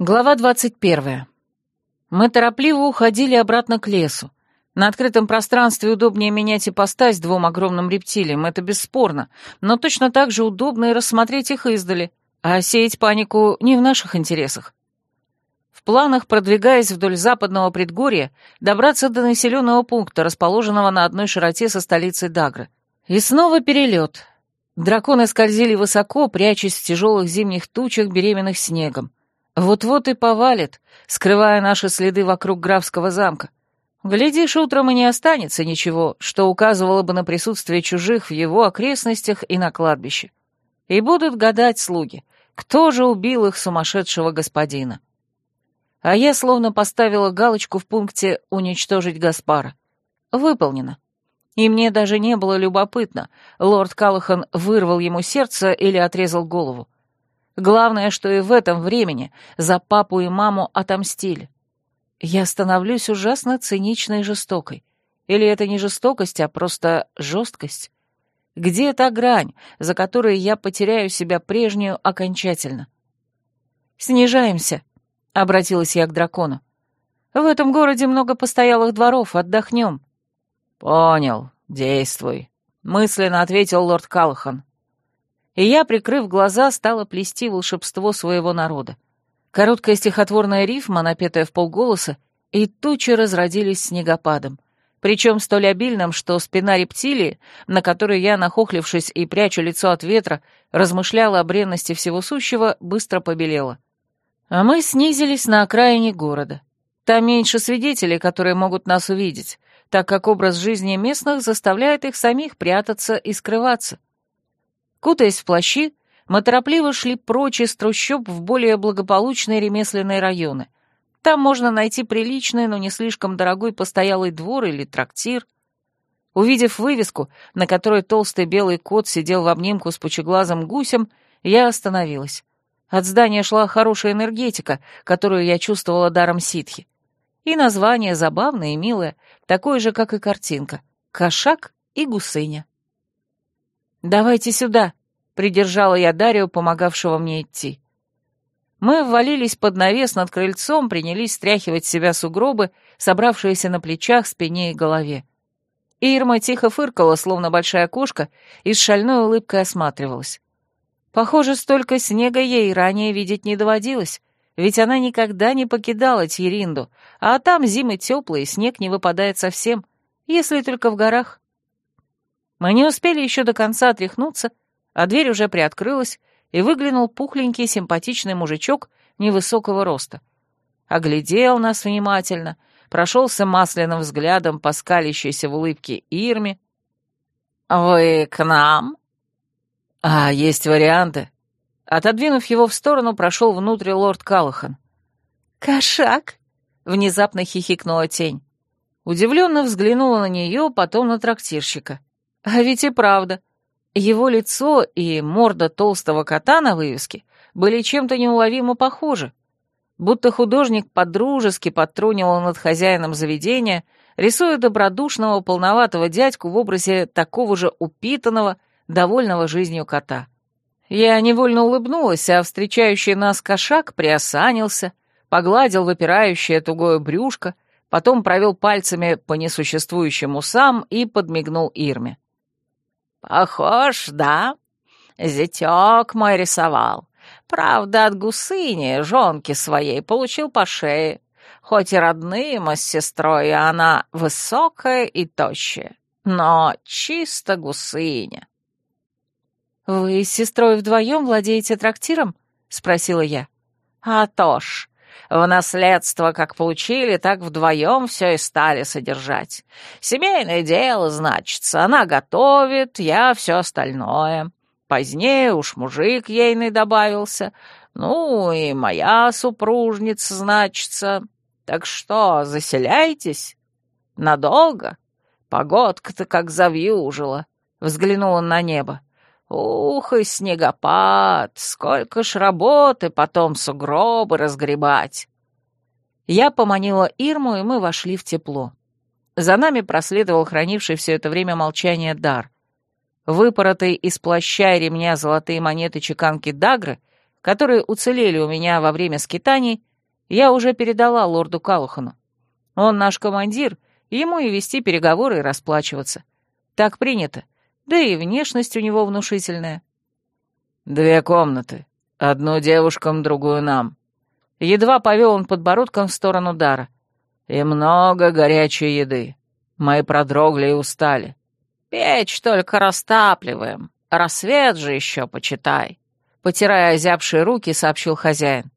Глава двадцать первая. Мы торопливо уходили обратно к лесу. На открытом пространстве удобнее менять ипостась двум огромным рептилиям, это бесспорно, но точно так же удобно и рассмотреть их издали, а сеять панику не в наших интересах. В планах, продвигаясь вдоль западного предгорья, добраться до населенного пункта, расположенного на одной широте со столицей Дагры. И снова перелет. Драконы скользили высоко, прячась в тяжелых зимних тучах, беременных снегом. Вот-вот и повалит, скрывая наши следы вокруг графского замка. Глядишь, утром и не останется ничего, что указывало бы на присутствие чужих в его окрестностях и на кладбище. И будут гадать слуги, кто же убил их сумасшедшего господина. А я словно поставила галочку в пункте «Уничтожить Гаспара». Выполнено. И мне даже не было любопытно, лорд Калахан вырвал ему сердце или отрезал голову. Главное, что и в этом времени за папу и маму отомстили. Я становлюсь ужасно циничной и жестокой. Или это не жестокость, а просто жесткость? Где та грань, за которой я потеряю себя прежнюю окончательно? «Снижаемся», — обратилась я к дракону. «В этом городе много постоялых дворов, отдохнем». «Понял, действуй», — мысленно ответил лорд Калхан и я, прикрыв глаза, стала плести волшебство своего народа. Короткая стихотворная рифма, напетая в полголоса, и тучи разродились снегопадом. Причем столь обильным, что спина рептилии, на которой я, нахохлившись и пряча лицо от ветра, размышляла о бренности всего сущего, быстро побелела. А мы снизились на окраине города. Там меньше свидетелей, которые могут нас увидеть, так как образ жизни местных заставляет их самих прятаться и скрываться. Кутаясь в плащи, мы торопливо шли прочь из трущоб в более благополучные ремесленные районы. Там можно найти приличный, но не слишком дорогой постоялый двор или трактир. Увидев вывеску, на которой толстый белый кот сидел в обнимку с пучеглазым гусем, я остановилась. От здания шла хорошая энергетика, которую я чувствовала даром ситхи. И название забавное и милое, такое же, как и картинка — «Кошак и гусыня». «Давайте сюда», — придержала я Дарью, помогавшего мне идти. Мы ввалились под навес над крыльцом, принялись стряхивать с себя сугробы, собравшиеся на плечах, спине и голове. Ирма тихо фыркала, словно большая кошка, и с шальной улыбкой осматривалась. Похоже, столько снега ей ранее видеть не доводилось, ведь она никогда не покидала Тьеринду, а там зимы теплые, снег не выпадает совсем, если только в горах. Мы не успели еще до конца отряхнуться, а дверь уже приоткрылась, и выглянул пухленький симпатичный мужичок невысокого роста. Оглядел нас внимательно, прошелся масляным взглядом по скалящейся в улыбке Ирме. «Вы к нам?» «А, есть варианты». Отодвинув его в сторону, прошел внутрь лорд Калахан. «Кошак?» — внезапно хихикнула тень. Удивленно взглянула на нее, потом на трактирщика. А ведь и правда. Его лицо и морда толстого кота на вывеске были чем-то неуловимо похожи. Будто художник подружески подтрунивал над хозяином заведения, рисуя добродушного полноватого дядьку в образе такого же упитанного, довольного жизнью кота. Я невольно улыбнулась, а встречающий нас кошак приосанился, погладил выпирающее тугое брюшко, потом провел пальцами по несуществующим усам и подмигнул Ирме. «Похож, да? Зятек мой рисовал. Правда, от гусыни, жонки своей, получил по шее. Хоть и родные мы с сестрой, а она высокая и тощая, но чисто гусыня». «Вы с сестрой вдвоем владеете трактиром?» — спросила я. «А то ж, в наследство как получили, так вдвоем все и стали содержать. Семейное дело, значится, она готовит, я все остальное. Позднее уж мужик ейный добавился, ну и моя супружница, значится. Так что, заселяйтесь? Надолго? Погодка-то как завьюжила. Взглянула на небо. Ух, и снегопад! Сколько ж работы потом сугробы разгребать!» Я поманила Ирму, и мы вошли в тепло. За нами проследовал хранивший все это время молчание дар. Выпоротые из плаща ремня золотые монеты чеканки Дагры, которые уцелели у меня во время скитаний, я уже передала лорду Калухану. Он наш командир, ему и вести переговоры и расплачиваться. Так принято, да и внешность у него внушительная. «Две комнаты. Одну девушкам, другую нам». Едва повел он подбородком в сторону Дара. «И много горячей еды. Мы продрогли и устали. Печь только растапливаем. Рассвет же еще почитай», — потирая озябшие руки, сообщил хозяин.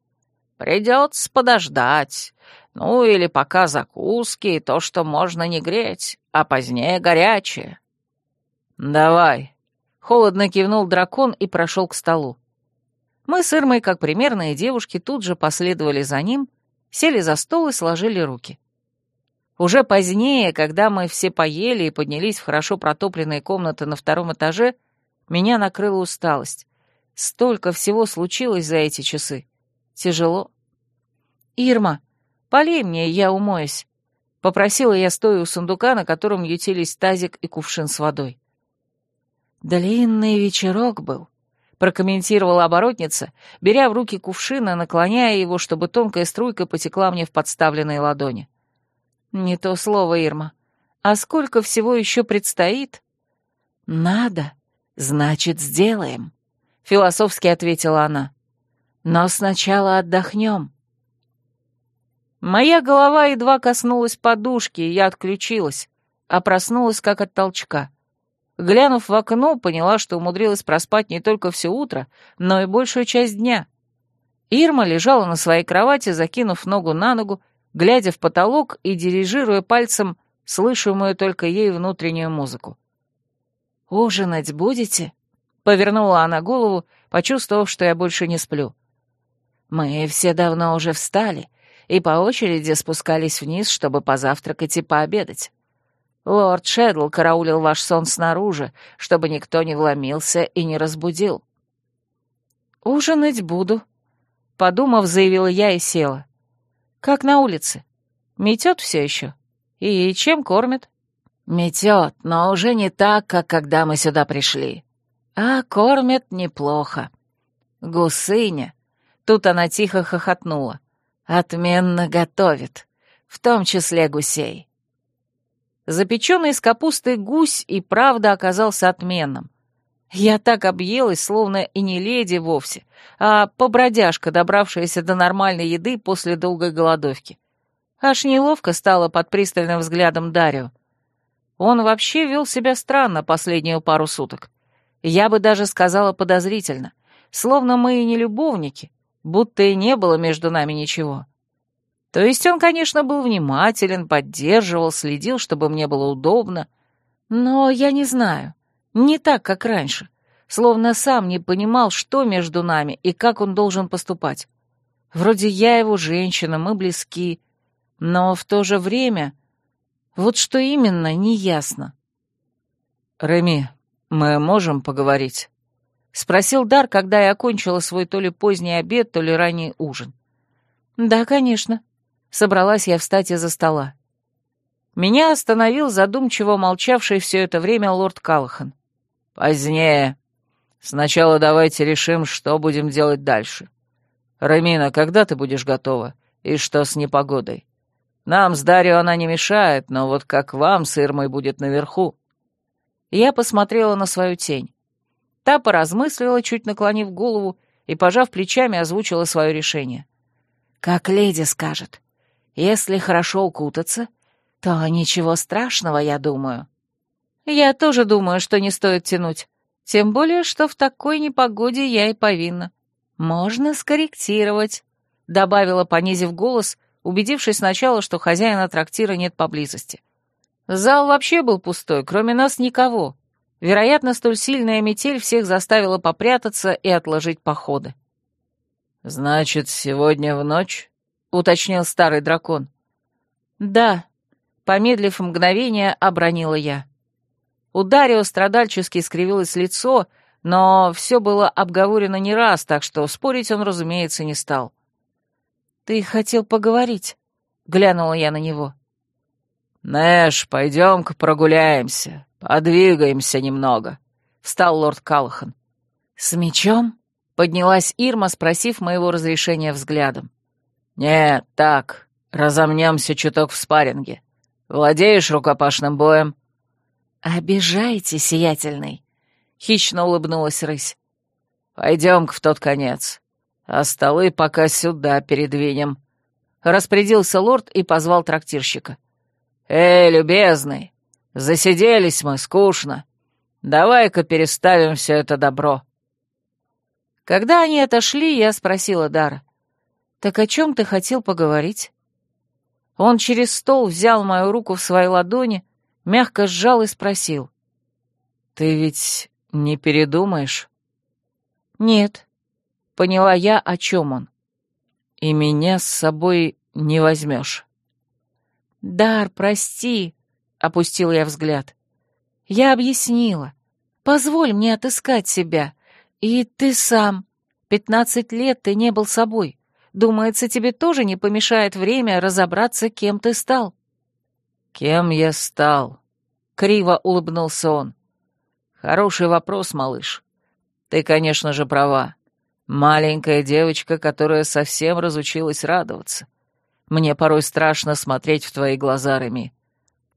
«Придется подождать. Ну, или пока закуски и то, что можно не греть, а позднее горячее». «Давай», — холодно кивнул дракон и прошел к столу. Мы с Ирмой, как примерные девушки, тут же последовали за ним, сели за стол и сложили руки. Уже позднее, когда мы все поели и поднялись в хорошо протопленные комнаты на втором этаже, меня накрыла усталость. Столько всего случилось за эти часы. Тяжело. «Ирма, полей мне, я умоюсь», — попросила я, стоя у сундука, на котором ютились тазик и кувшин с водой. «Длинный вечерок был», — прокомментировала оборотница, беря в руки кувшин и наклоняя его, чтобы тонкая струйка потекла мне в подставленные ладони. «Не то слово, Ирма. А сколько всего еще предстоит?» «Надо, значит, сделаем», — философски ответила она. «Но сначала отдохнем». Моя голова едва коснулась подушки, и я отключилась, а проснулась как от толчка. Глянув в окно, поняла, что умудрилась проспать не только все утро, но и большую часть дня. Ирма лежала на своей кровати, закинув ногу на ногу, глядя в потолок и дирижируя пальцем слышимую только ей внутреннюю музыку. «Ужинать будете?» — повернула она голову, почувствовав, что я больше не сплю. «Мы все давно уже встали и по очереди спускались вниз, чтобы позавтракать и пообедать. Лорд Шедл караулил ваш сон снаружи, чтобы никто не вломился и не разбудил». «Ужинать буду», — подумав, заявила я и села. Как на улице. Метет все еще. И чем кормят? Метет, но уже не так, как когда мы сюда пришли. А кормят неплохо. Гусыня. Тут она тихо хохотнула. Отменно готовит. В том числе гусей. Запеченный из капусты гусь и правда оказался отменным. Я так объелась, словно и не леди вовсе, а побродяжка, добравшаяся до нормальной еды после долгой голодовки. Аж неловко стало под пристальным взглядом Дарио. Он вообще вел себя странно последнюю пару суток. Я бы даже сказала подозрительно, словно мы и не любовники, будто и не было между нами ничего. То есть он, конечно, был внимателен, поддерживал, следил, чтобы мне было удобно, но я не знаю. Не так, как раньше. Словно сам не понимал, что между нами и как он должен поступать. Вроде я его женщина, мы близки, но в то же время... Вот что именно, неясно. «Реми, мы можем поговорить?» — спросил Дар, когда я окончила свой то ли поздний обед, то ли ранний ужин. «Да, конечно». Собралась я встать из-за стола. Меня остановил задумчиво молчавший все это время лорд Калахан. «Позднее. Сначала давайте решим, что будем делать дальше. Рамина, когда ты будешь готова? И что с непогодой? Нам с Дарью она не мешает, но вот как вам с Ирмой будет наверху?» Я посмотрела на свою тень. Та поразмыслила, чуть наклонив голову, и, пожав плечами, озвучила свое решение. «Как леди скажет. Если хорошо укутаться, то ничего страшного, я думаю». Я тоже думаю, что не стоит тянуть. Тем более, что в такой непогоде я и повинна. Можно скорректировать, — добавила, понизив голос, убедившись сначала, что хозяина трактира нет поблизости. Зал вообще был пустой, кроме нас никого. Вероятно, столь сильная метель всех заставила попрятаться и отложить походы. «Значит, сегодня в ночь?» — уточнил старый дракон. «Да», — помедлив мгновение, обронила я. У Дарио страдальчески скривилось лицо, но все было обговорено не раз, так что спорить он, разумеется, не стал. «Ты хотел поговорить?» — глянула я на него. «Нэш, пойдем-ка прогуляемся, подвигаемся немного», — встал лорд Калахан. «С мечом?» — поднялась Ирма, спросив моего разрешения взглядом. «Нет, так, разомнемся чуток в спарринге. Владеешь рукопашным боем?» «Обижаете, сиятельный?» — хищно улыбнулась рысь. «Пойдем-ка в тот конец, а столы пока сюда передвинем». Распорядился лорд и позвал трактирщика. «Эй, любезный, засиделись мы, скучно. Давай-ка переставим все это добро». Когда они отошли, я спросила Дара. «Так о чем ты хотел поговорить?» Он через стол взял мою руку в свои ладони, мягко сжал и спросил. «Ты ведь не передумаешь?» «Нет», — поняла я, о чем он. «И меня с собой не возьмешь». «Дар, прости», — опустил я взгляд. «Я объяснила. Позволь мне отыскать себя. И ты сам. Пятнадцать лет ты не был собой. Думается, тебе тоже не помешает время разобраться, кем ты стал». «Кем я стал?» — криво улыбнулся он. «Хороший вопрос, малыш. Ты, конечно же, права. Маленькая девочка, которая совсем разучилась радоваться. Мне порой страшно смотреть в твои глаза, Реми.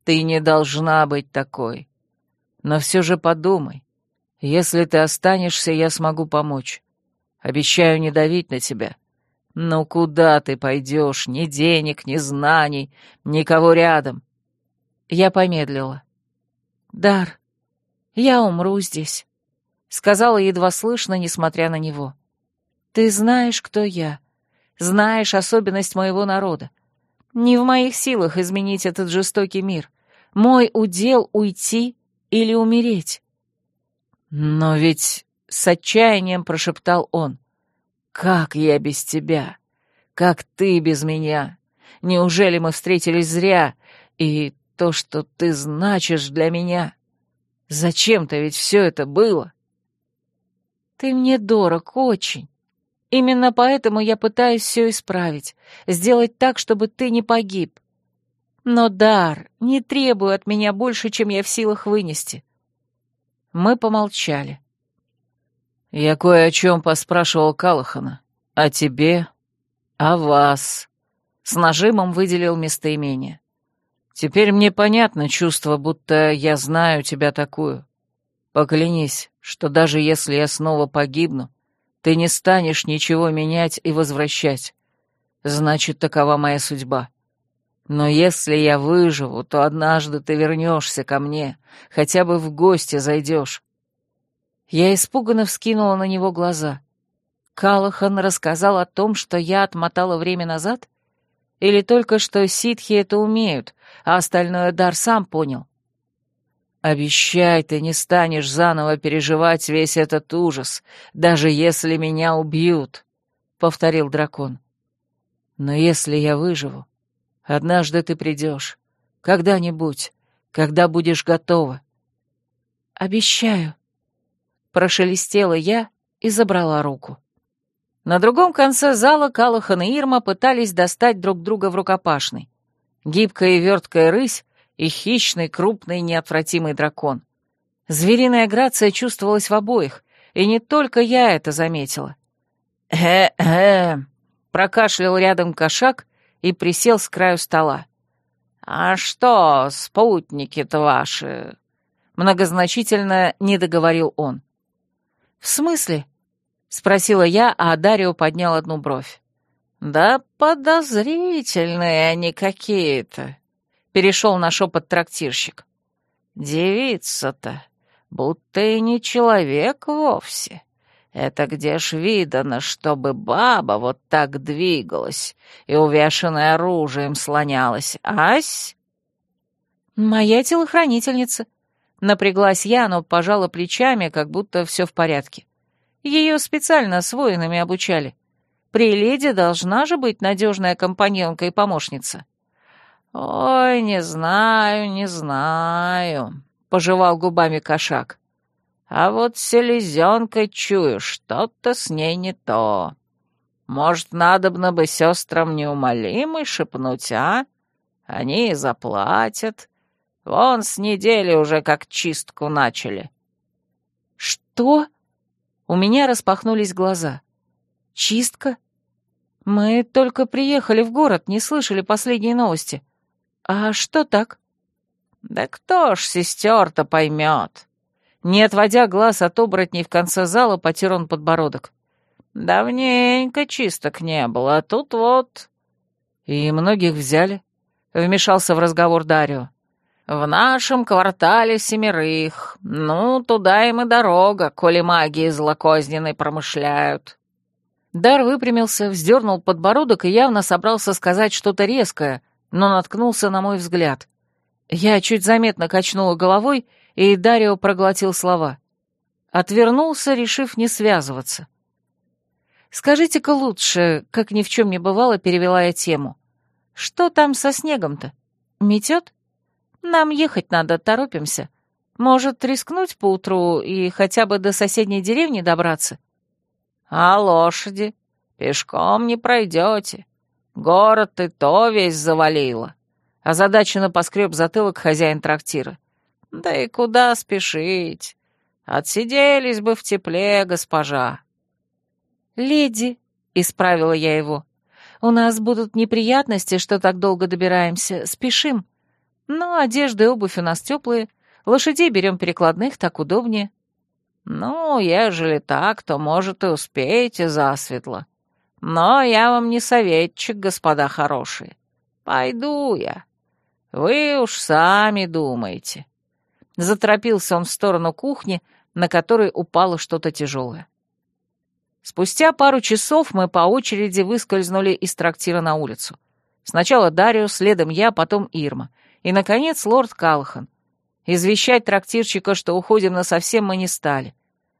Ты не должна быть такой. Но все же подумай. Если ты останешься, я смогу помочь. Обещаю не давить на тебя. Ну куда ты пойдешь? Ни денег, ни знаний, никого рядом. Я помедлила. «Дар, я умру здесь», — сказала едва слышно, несмотря на него. «Ты знаешь, кто я. Знаешь особенность моего народа. Не в моих силах изменить этот жестокий мир. Мой удел — уйти или умереть». «Но ведь...» — с отчаянием прошептал он. «Как я без тебя? Как ты без меня? Неужели мы встретились зря? И то, что ты значишь для меня. Зачем-то ведь все это было. Ты мне дорог очень. Именно поэтому я пытаюсь все исправить, сделать так, чтобы ты не погиб. Но дар не требует от меня больше, чем я в силах вынести. Мы помолчали. Я кое о чем поспрашивал Калахана. О тебе, о вас. С нажимом выделил местоимение. Теперь мне понятно чувство, будто я знаю тебя такую. Поклянись, что даже если я снова погибну, ты не станешь ничего менять и возвращать. Значит, такова моя судьба. Но если я выживу, то однажды ты вернешься ко мне, хотя бы в гости зайдешь. Я испуганно вскинула на него глаза. Калахан рассказал о том, что я отмотала время назад? Или только что ситхи это умеют, а остальное дар сам понял? «Обещай, ты не станешь заново переживать весь этот ужас, даже если меня убьют», — повторил дракон. «Но если я выживу, однажды ты придешь, когда-нибудь, когда будешь готова». «Обещаю», — прошелестела я и забрала руку. На другом конце зала Калахан и Ирма пытались достать друг друга в рукопашной. Гибкая и верткая рысь и хищный, крупный, неотвратимый дракон. Звериная грация чувствовалась в обоих, и не только я это заметила. «Э-э», — прокашлял рядом кошак и присел с краю стола. «А что, спутники-то ваши?» Многозначительно не договорил он. «В смысле?» — спросила я, а Дарио поднял одну бровь. «Да подозрительные они какие-то», — перешел на шепот трактирщик. «Девица-то, будто и не человек вовсе. Это где ж видано, чтобы баба вот так двигалась и увешанная оружием слонялась, ась?» «Моя телохранительница», — напряглась я, но пожала плечами, как будто все в порядке. Ее специально с воинами обучали. При леди должна же быть надежная компаньонка и помощница. «Ой, не знаю, не знаю», — пожевал губами кошак. «А вот селезенкой чую, что-то с ней не то. Может, надобно бы сестрам неумолимой шепнуть, а? Они и заплатят. Вон с недели уже как чистку начали». «Что?» У меня распахнулись глаза. «Чистка? Мы только приехали в город, не слышали последние новости. А что так? Да кто ж сестер-то поймет? Не отводя глаз от оборотней в конце зала, потер он подбородок. Давненько чисток не было, а тут вот... И многих взяли? Вмешался в разговор Дарио. В нашем квартале семерых. Ну, туда им и дорога, коли магии злокозненной промышляют. Дар выпрямился, вздернул подбородок и явно собрался сказать что-то резкое, но наткнулся на мой взгляд. Я чуть заметно качнула головой, и Дарио проглотил слова. Отвернулся, решив не связываться. «Скажите-ка лучше, как ни в чем не бывало, перевела я тему. Что там со снегом-то? Метет? Нам ехать надо, торопимся. Может, рискнуть поутру и хотя бы до соседней деревни добраться?» «А лошади? Пешком не пройдете. Город ты то весь завалила». Озадаченно поскреб затылок хозяин трактира. «Да и куда спешить? Отсиделись бы в тепле, госпожа». «Леди», — исправила я его, — «у нас будут неприятности, что так долго добираемся. Спешим. Но одежда и обувь у нас теплые. Лошадей берем перекладных, так удобнее». «Ну, ежели так, то, может, и успеете засветло. Но я вам не советчик, господа хорошие. Пойду я. Вы уж сами думаете». Заторопился он в сторону кухни, на которой упало что-то тяжелое. Спустя пару часов мы по очереди выскользнули из трактира на улицу. Сначала Дарио, следом я, потом Ирма. И, наконец, лорд Калахан. Извещать трактирщика, что уходим насовсем, мы не стали.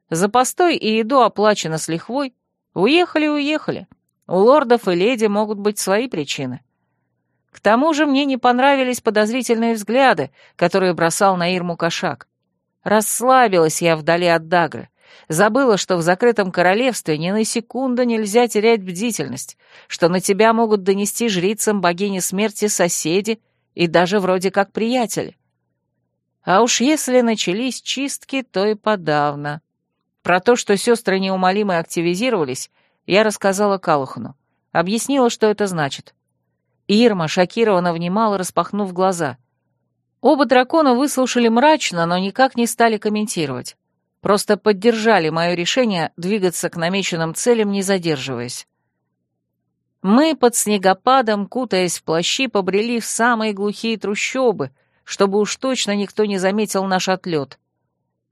За постой и еду оплачено с лихвой. Уехали-уехали. У лордов и леди могут быть свои причины. К тому же мне не понравились подозрительные взгляды, которые бросал на Ирму кошак. Расслабилась я вдали от Дагры. Забыла, что в закрытом королевстве ни на секунду нельзя терять бдительность, что на тебя могут донести жрицам богини смерти соседи и даже вроде как приятели. А уж если начались чистки, то и подавно. Про то, что сестры неумолимо активизировались, я рассказала Калухану. Объяснила, что это значит. Ирма шокированно внимала, распахнув глаза. Оба дракона выслушали мрачно, но никак не стали комментировать. Просто поддержали мое решение двигаться к намеченным целям, не задерживаясь. Мы под снегопадом, кутаясь в плащи, побрели в самые глухие трущобы, чтобы уж точно никто не заметил наш отлет.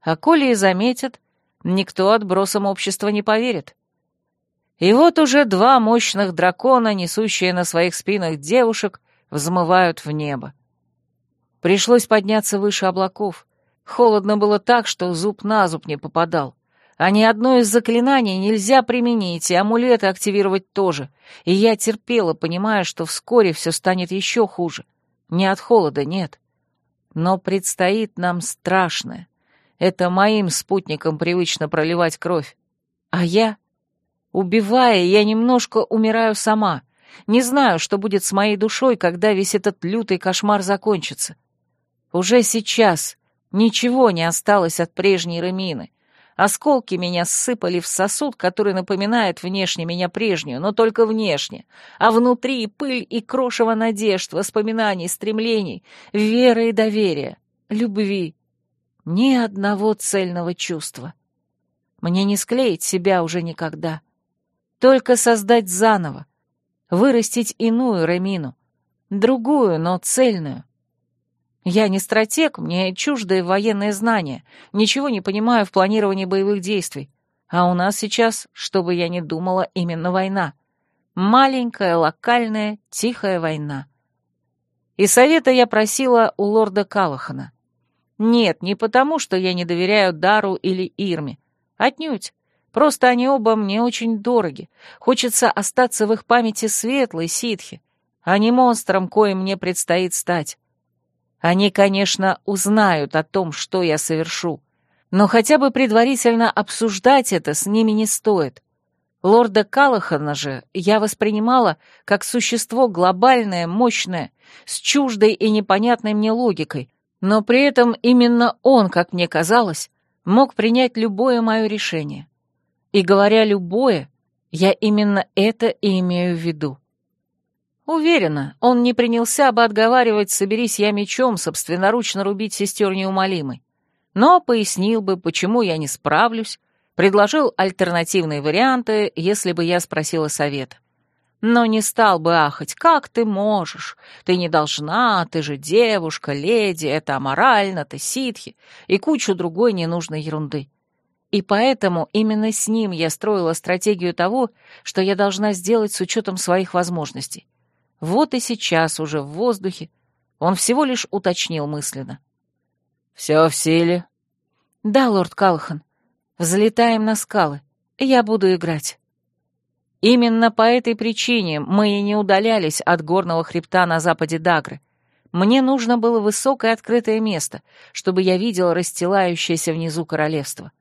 А коли и заметят, никто отбросам общества не поверит. И вот уже два мощных дракона, несущие на своих спинах девушек, взмывают в небо. Пришлось подняться выше облаков. Холодно было так, что зуб на зуб не попадал. А ни одно из заклинаний нельзя применить, и амулеты активировать тоже. И я терпела, понимая, что вскоре все станет еще хуже. Не от холода, нет. Но предстоит нам страшное. Это моим спутникам привычно проливать кровь. А я... Убивая, я немножко умираю сама. Не знаю, что будет с моей душой, когда весь этот лютый кошмар закончится. Уже сейчас ничего не осталось от прежней Ремины. Осколки меня ссыпали в сосуд, который напоминает внешне меня прежнюю, но только внешне, а внутри пыль и крошево надежд, воспоминаний, стремлений, веры и доверия, любви. Ни одного цельного чувства. Мне не склеить себя уже никогда. Только создать заново, вырастить иную Ремину, другую, но цельную. Я не стратег, мне чуждые военные знания, ничего не понимаю в планировании боевых действий. А у нас сейчас, чтобы я не думала, именно война. Маленькая, локальная, тихая война. И совета я просила у лорда Калахана. Нет, не потому, что я не доверяю Дару или Ирме. Отнюдь. Просто они оба мне очень дороги. Хочется остаться в их памяти светлой ситхи, а не монстром, коим мне предстоит стать. Они, конечно, узнают о том, что я совершу, но хотя бы предварительно обсуждать это с ними не стоит. Лорда Калахана же я воспринимала как существо глобальное, мощное, с чуждой и непонятной мне логикой, но при этом именно он, как мне казалось, мог принять любое мое решение. И говоря «любое», Я именно это и имею в виду. Уверена, он не принялся бы отговаривать «соберись я мечом» собственноручно рубить сестер неумолимой, но пояснил бы, почему я не справлюсь, предложил альтернативные варианты, если бы я спросила совета. Но не стал бы ахать, как ты можешь, ты не должна, ты же девушка, леди, это аморально, ты ситхи, и кучу другой ненужной ерунды. И поэтому именно с ним я строила стратегию того, что я должна сделать с учетом своих возможностей. Вот и сейчас уже в воздухе он всего лишь уточнил мысленно. «Все в силе?» «Да, лорд Калхан. Взлетаем на скалы. Я буду играть». Именно по этой причине мы и не удалялись от горного хребта на западе Дагры. Мне нужно было высокое открытое место, чтобы я видел расстилающееся внизу королевство.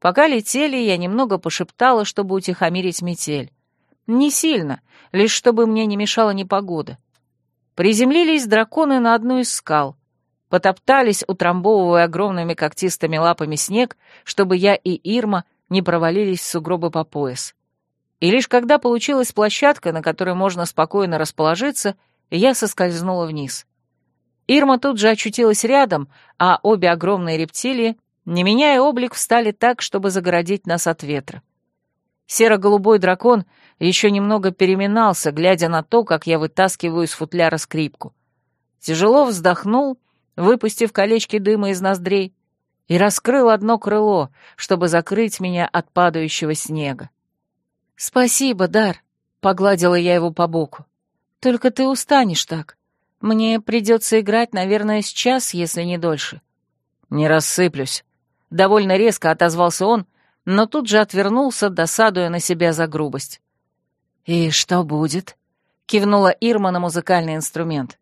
Пока летели, я немного пошептала, чтобы утихомирить метель. Не сильно, лишь чтобы мне не мешала непогода. Приземлились драконы на одну из скал. Потоптались, утрамбовывая огромными когтистыми лапами снег, чтобы я и Ирма не провалились в сугробы по пояс. И лишь когда получилась площадка, на которой можно спокойно расположиться, я соскользнула вниз. Ирма тут же очутилась рядом, а обе огромные рептилии, не меняя облик, встали так, чтобы загородить нас от ветра. Серо-голубой дракон еще немного переминался, глядя на то, как я вытаскиваю из футляра скрипку. Тяжело вздохнул, выпустив колечки дыма из ноздрей, и раскрыл одно крыло, чтобы закрыть меня от падающего снега. «Спасибо, Дар», — погладила я его по боку. «Только ты устанешь так. Мне придется играть, наверное, с час, если не дольше». «Не рассыплюсь», — довольно резко отозвался он, но тут же отвернулся, досадуя на себя за грубость. «И что будет?» — кивнула Ирма на музыкальный инструмент.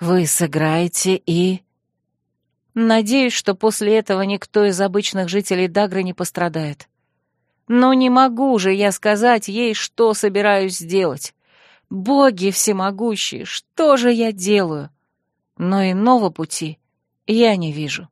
«Вы сыграете и...» «Надеюсь, что после этого никто из обычных жителей Дагры не пострадает. Но не могу же я сказать ей, что собираюсь сделать. Боги всемогущие, что же я делаю? Но иного пути я не вижу».